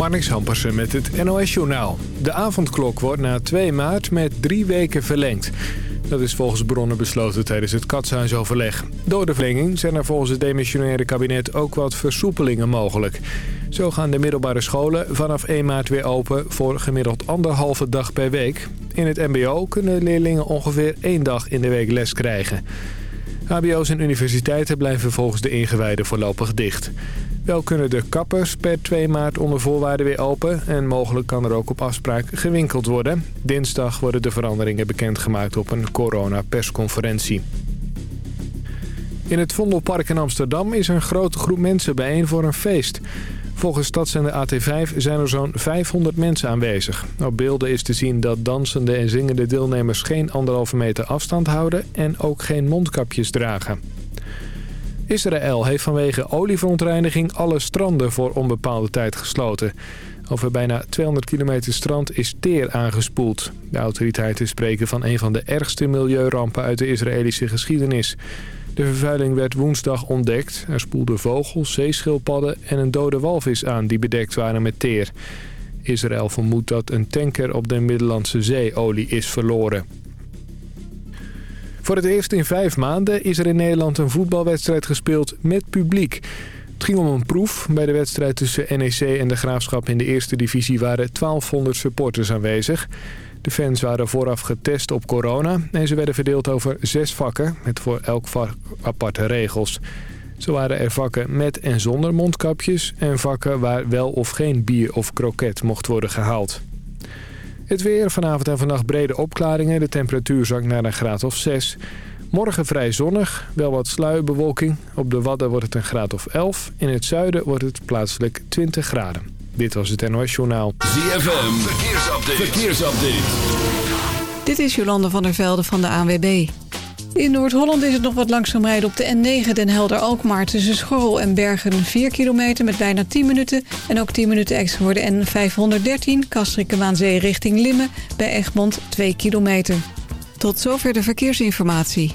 Marnix Hampersen met het NOS-journaal. De avondklok wordt na 2 maart met drie weken verlengd. Dat is volgens bronnen besloten tijdens het katshuisoverleg. Door de verlenging zijn er volgens het demissionaire kabinet ook wat versoepelingen mogelijk. Zo gaan de middelbare scholen vanaf 1 maart weer open voor gemiddeld anderhalve dag per week. In het mbo kunnen leerlingen ongeveer één dag in de week les krijgen. HBO's en universiteiten blijven volgens de ingewijden voorlopig dicht. Wel kunnen de kappers per 2 maart onder voorwaarden weer open... en mogelijk kan er ook op afspraak gewinkeld worden. Dinsdag worden de veranderingen bekendgemaakt op een coronapersconferentie. In het Vondelpark in Amsterdam is een grote groep mensen bijeen voor een feest. Volgens stadszender AT5 zijn er zo'n 500 mensen aanwezig. Op beelden is te zien dat dansende en zingende deelnemers geen anderhalve meter afstand houden... en ook geen mondkapjes dragen. Israël heeft vanwege olieverontreiniging alle stranden voor onbepaalde tijd gesloten. Over bijna 200 kilometer strand is teer aangespoeld. De autoriteiten spreken van een van de ergste milieurampen uit de Israëlische geschiedenis. De vervuiling werd woensdag ontdekt. Er spoelden vogels, zeeschildpadden en een dode walvis aan die bedekt waren met teer. Israël vermoedt dat een tanker op de Middellandse Zee olie is verloren. Voor het eerst in vijf maanden is er in Nederland een voetbalwedstrijd gespeeld met publiek. Het ging om een proef. Bij de wedstrijd tussen NEC en de Graafschap in de eerste divisie waren 1200 supporters aanwezig. De fans waren vooraf getest op corona en ze werden verdeeld over zes vakken met voor elk vak aparte regels. Zo waren er vakken met en zonder mondkapjes en vakken waar wel of geen bier of kroket mocht worden gehaald. Het weer, vanavond en vannacht brede opklaringen. De temperatuur zakt naar een graad of 6. Morgen vrij zonnig, wel wat sluierbewolking. Op de Wadden wordt het een graad of 11. In het zuiden wordt het plaatselijk 20 graden. Dit was het NOS Journaal. ZFM, verkeersupdate. verkeersupdate. Dit is Jolande van der Velde van de ANWB. In Noord-Holland is het nog wat langzaam rijden op de N9 Den Helder-Alkmaar... tussen Schorrel en Bergen 4 kilometer met bijna 10 minuten... en ook 10 minuten extra voor de N513 Kastrikke-Waanzee richting Limmen... bij Egmond 2 kilometer. Tot zover de verkeersinformatie.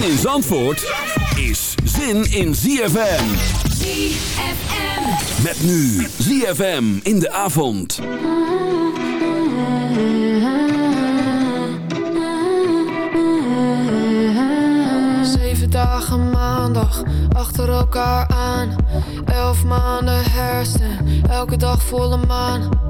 Zin in Zandvoort is zin in ZFM. Met nu ZFM in de avond. Zeven dagen maandag achter elkaar aan. Elf maanden hersen, elke dag volle maan.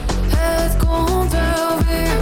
het komt wel weer.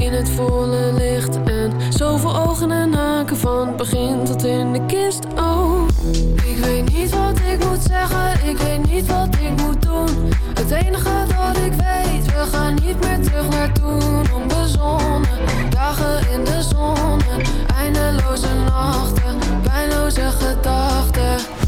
in het volle licht. En zoveel ogen en haken van het begin tot in de kist. Oh, ik weet niet wat ik moet zeggen, ik weet niet wat ik moet doen. Het enige dat ik weet, we gaan niet meer terug naar toen. Onbezonnen, dagen in de zon, eindeloze nachten, pijnloze gedachten.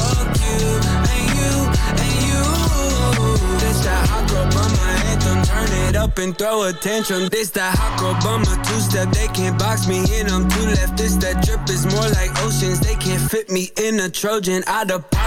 It up and throw attention. This that hot girl two step. They can't box me in. I'm too left. This that drip is more like oceans. They can't fit me in a Trojan. Out of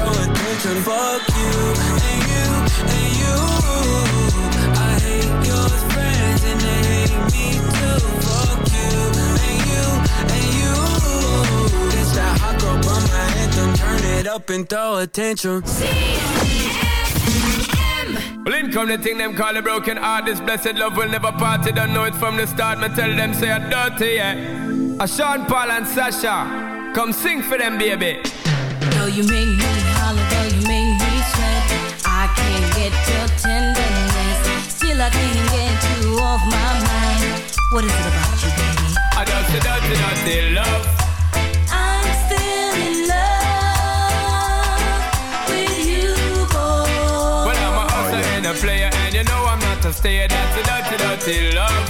up and throw attention. Fuck you and you and you. I hate your friends and they hate me too. Fuck you and you and you. This that hot girl by my anthem. Turn it up and throw attention. Well, in come the thing them call a broken heart. This blessed love will never part. You don't know it from the start. Me tell them say I'm dirty, yeah. A Sean Paul and Sasha, come sing for them, baby. Though you make me get your tenderness. Still, I can't get you off my mind. What is it about you, baby? I just a dirty, dirty love. I'm still in love with you, boy. Well, I'm a hustler and a player, and you know I'm not a stayer. That's dirty, dirty love.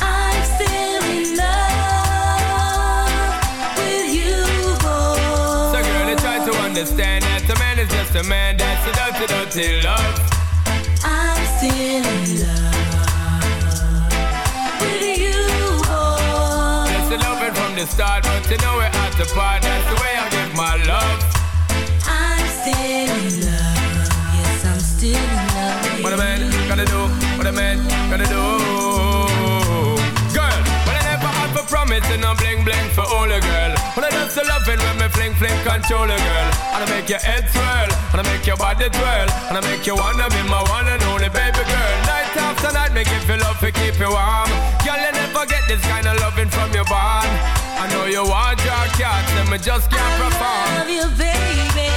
I'm still in love with you, boy. So, girl, they try to understand that a man is just a man. That's a dirty, dirty love. I'm still in love with you, boy. That's the loving from the start, but you know we're at the part. That's the way I give my love. I'm still in love. Yes, I'm still in love. What a man gotta do, what a man gotta do. Girl, when I never had for promise and I'm bling bling for all a girl. When I just me fling control a girl. And I make your head swirl, and I make your body twirl, and I make you wanna be my one and only baby girl. Night after night, make you feel love to keep you warm. Girl, you never get this kind of loving from your bond. I know you want your cat, and me just can't perform. love you, baby.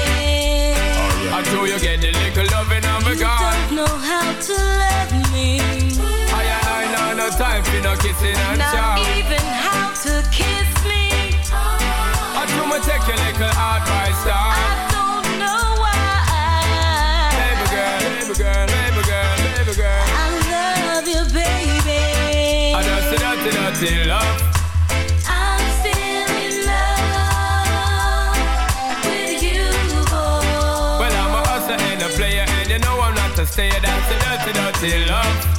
I do you get the little loving of a You God. don't know how to love me. I I know no time for no kissing and Not even how to kiss. I do me take your little advice. I don't know why. Baby girl, baby girl, baby girl, baby girl. I love you, baby. I see dirty, dirty love. I'm still in love with you, boy. Well, I'm a hustler and a player, and you know I'm not a stayer. That's the dirty, dirty love.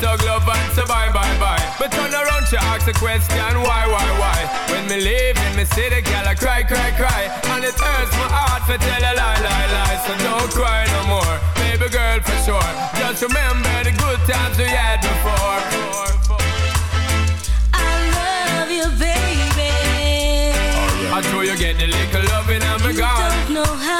thug love and say bye bye bye. But turn around, she ask the question why why why. When me leave in me city, girl I cry cry cry, and it hurts my heart for tell a lie lie lie. So don't cry no more, baby girl for sure. Just remember the good times we had before. I love you, baby. I know you get little loving and me gone. You don't know how.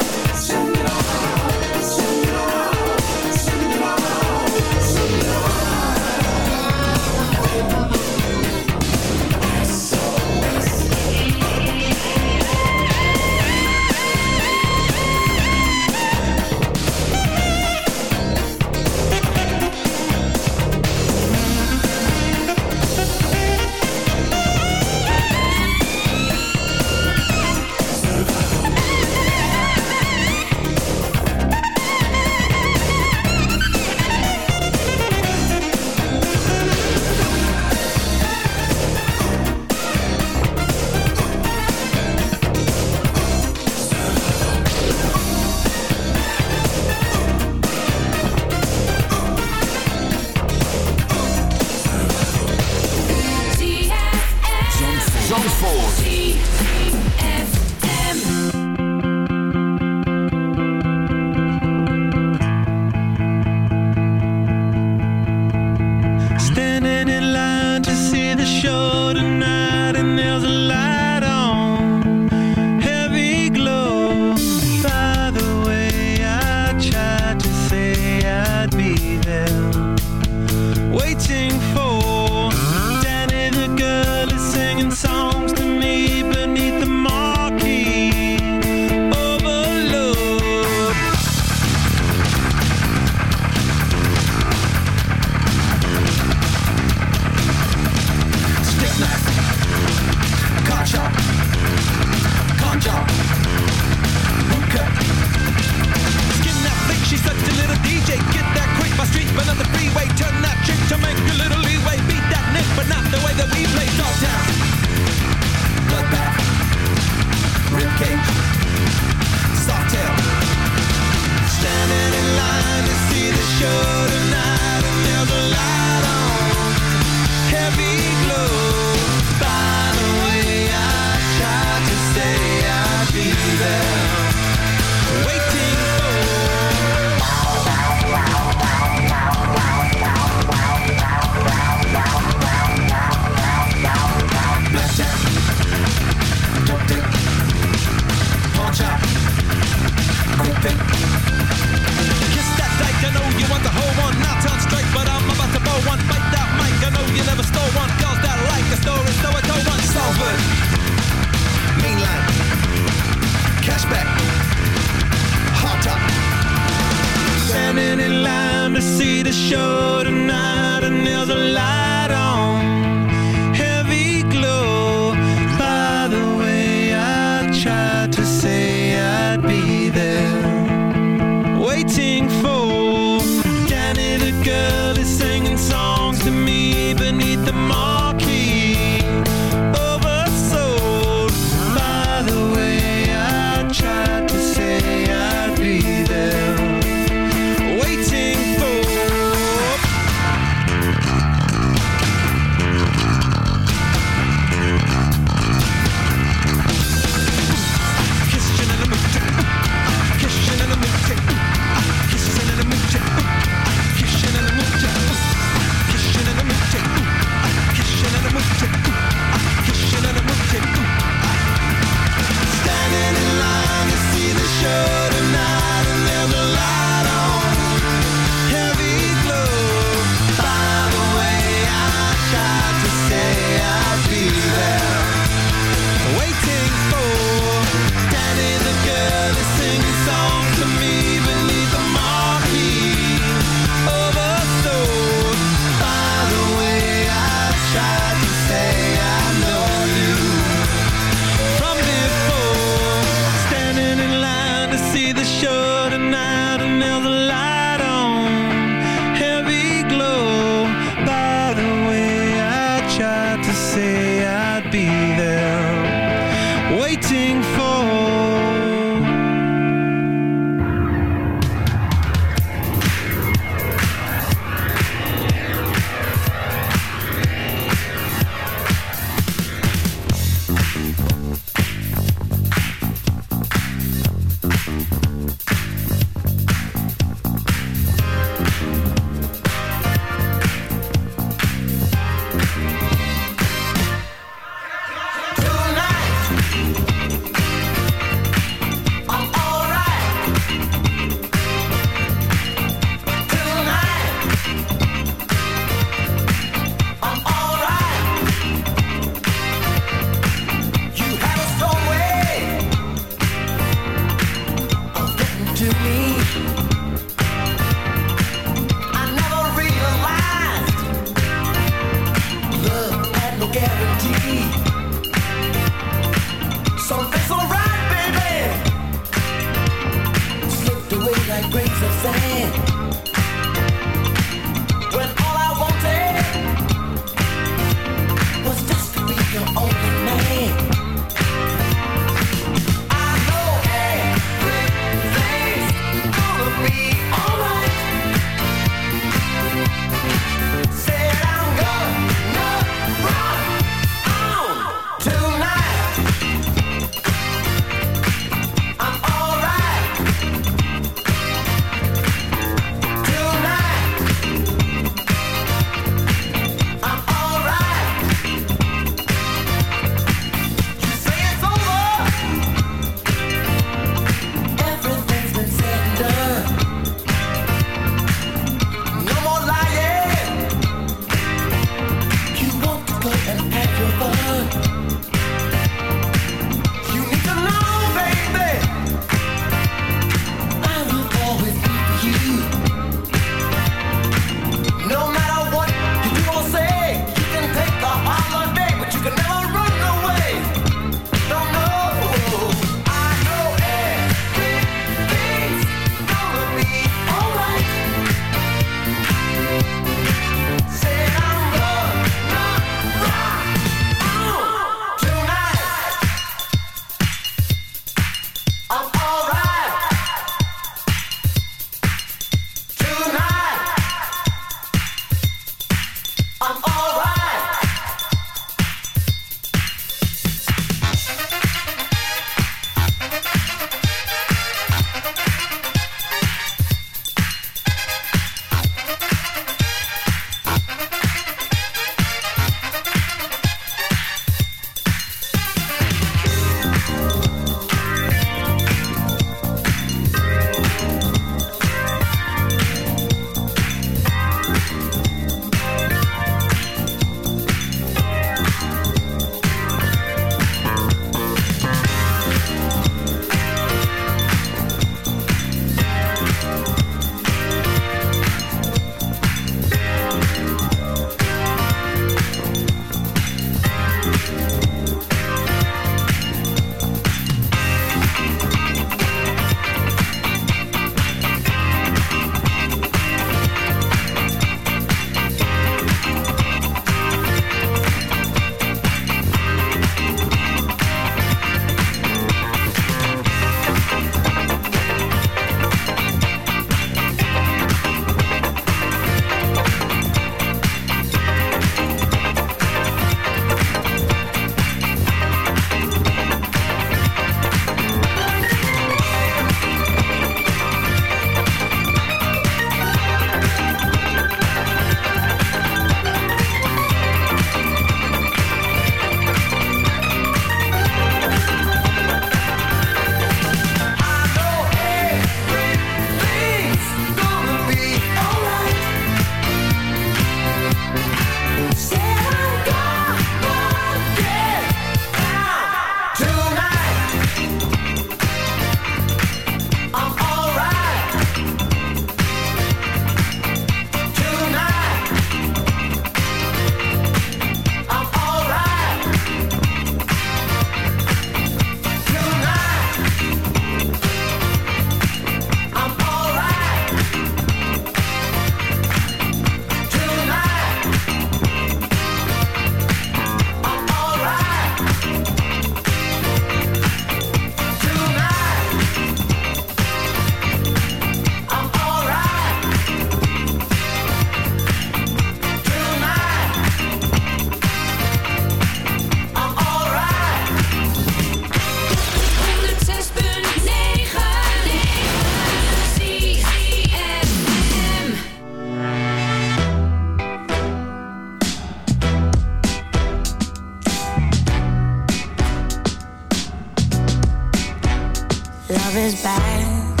Love is bad.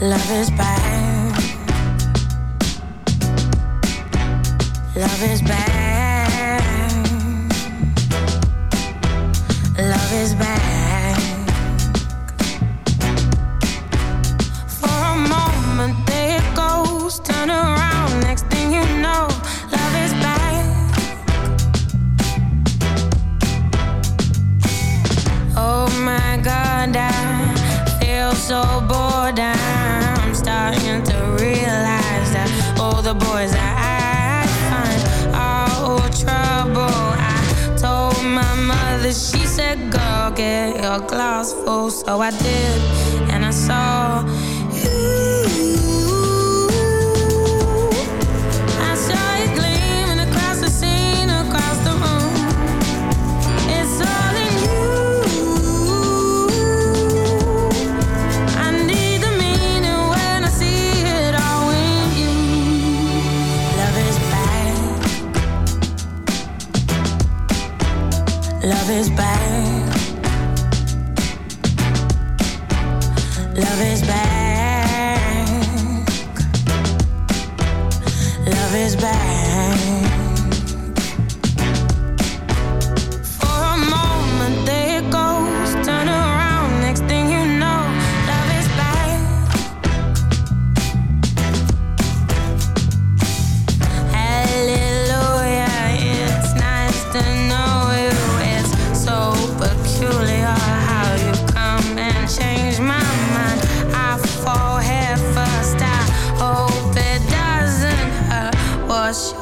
Love is bad. Love is bad. Love is bad. For a moment, there it goes. Turn around, next thing you know. gun down. Feel so bored, I'm starting to realize that all the boys I find are all trouble. I told my mother, she said, Go get your glass full. So I did, and I saw.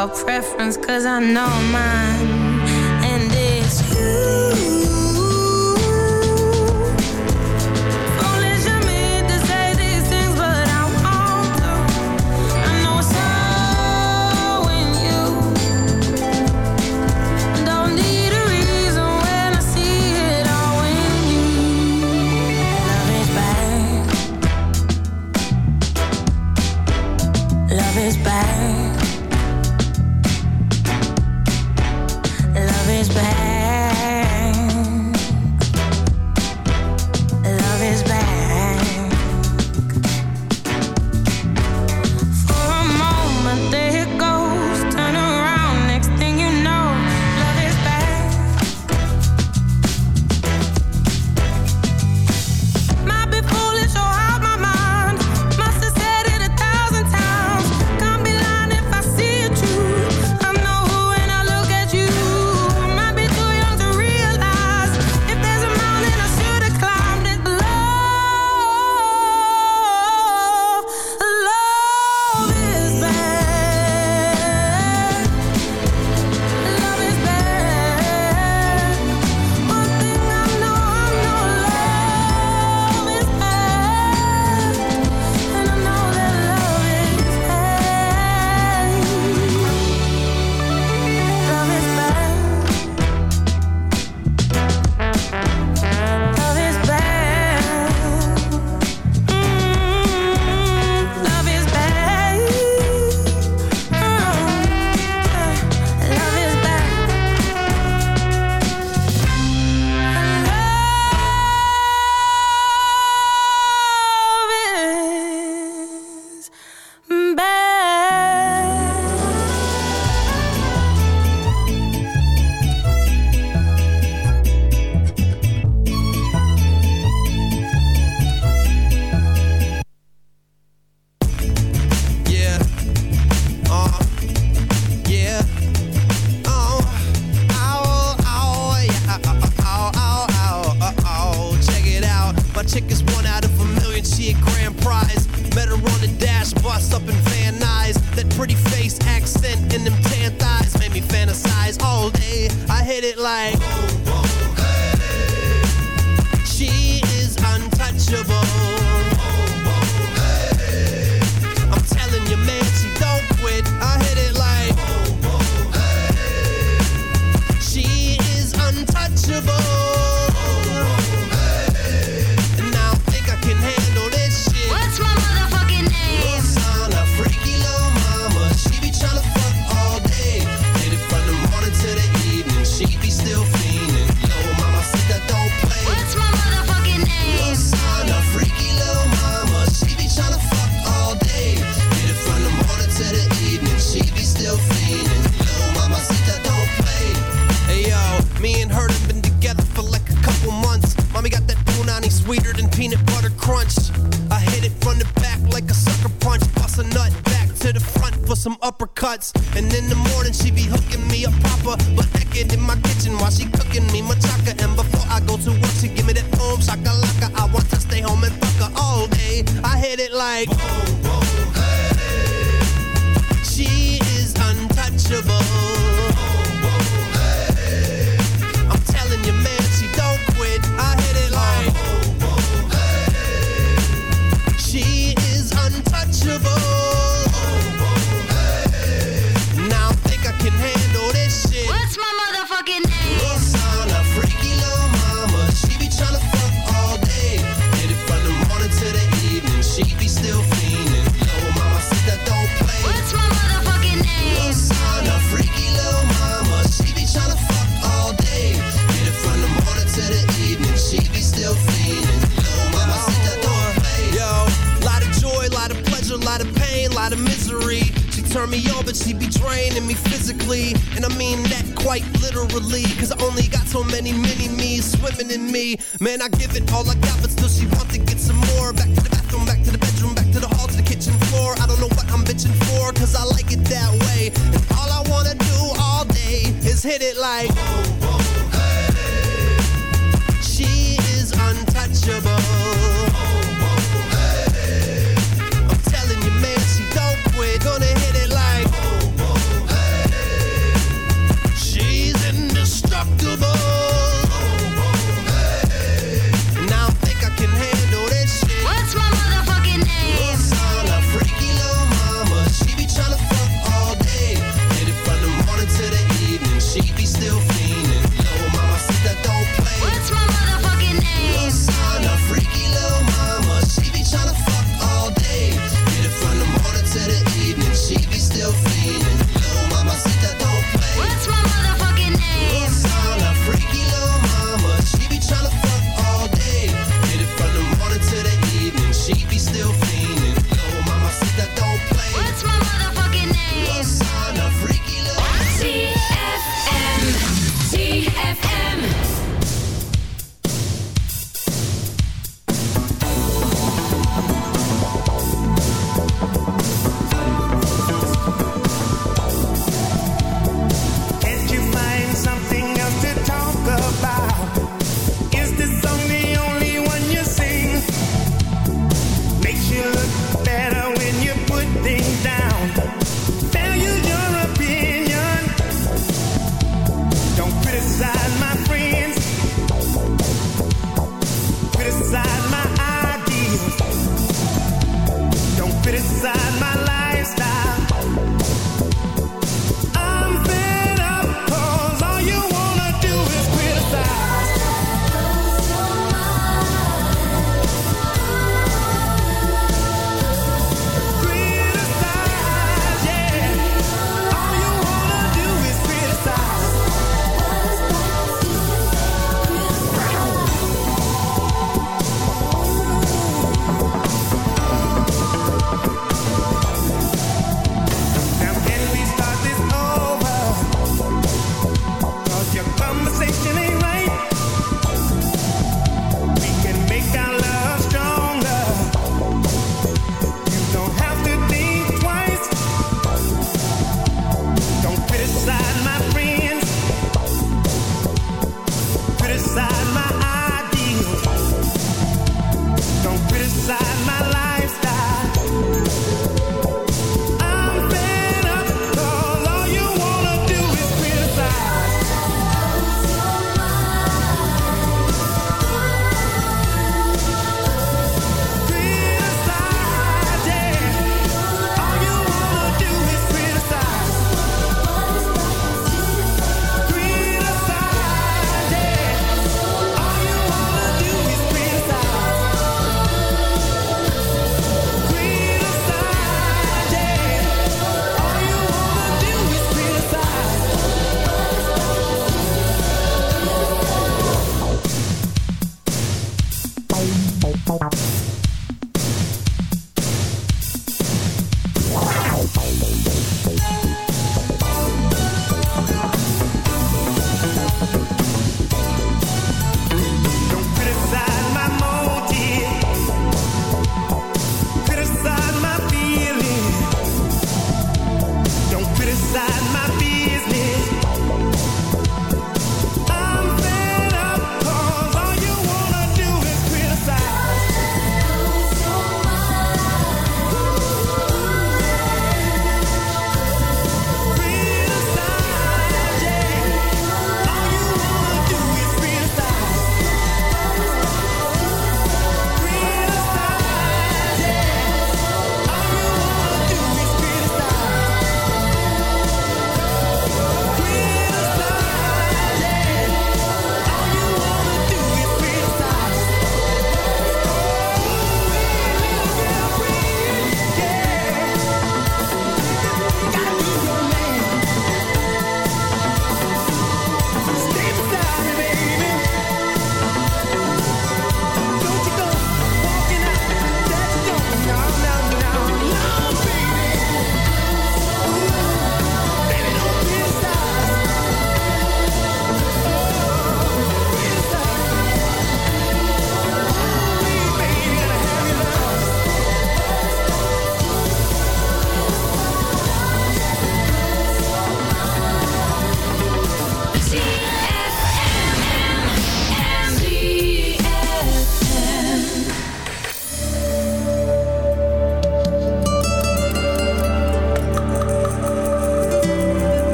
your preference, cause I know mine, and it's you.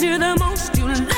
I the most, you let